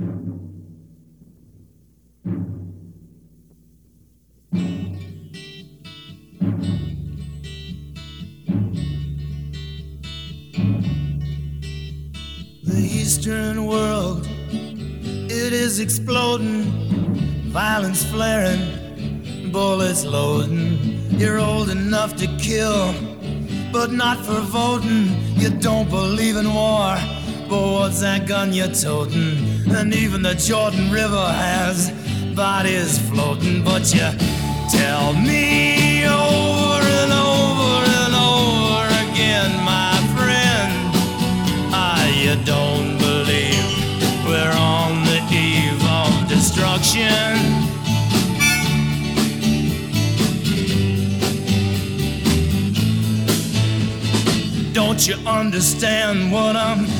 The Eastern world, it is exploding, violence flaring, bullets loading. You're old enough to kill, but not for voting. You don't believe in war, what's that gun you're toting? And even the Jordan River has bodies floating, but you tell me over and over and over again, my friend. Ah, you don't believe we're on the eve of destruction. Don't you understand what I'm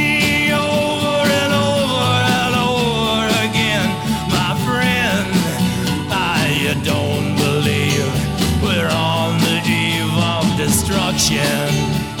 destruction.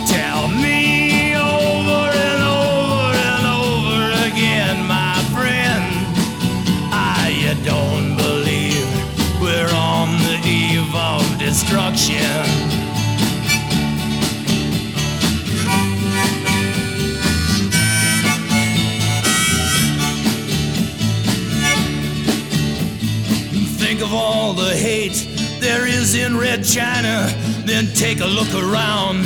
tell me over and over and over again, my friend, I you don't believe we're on the eve of destruction. Think of all the hate there is in Red China. Then take a look around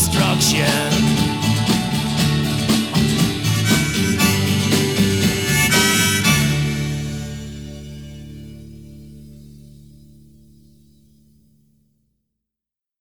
destruction.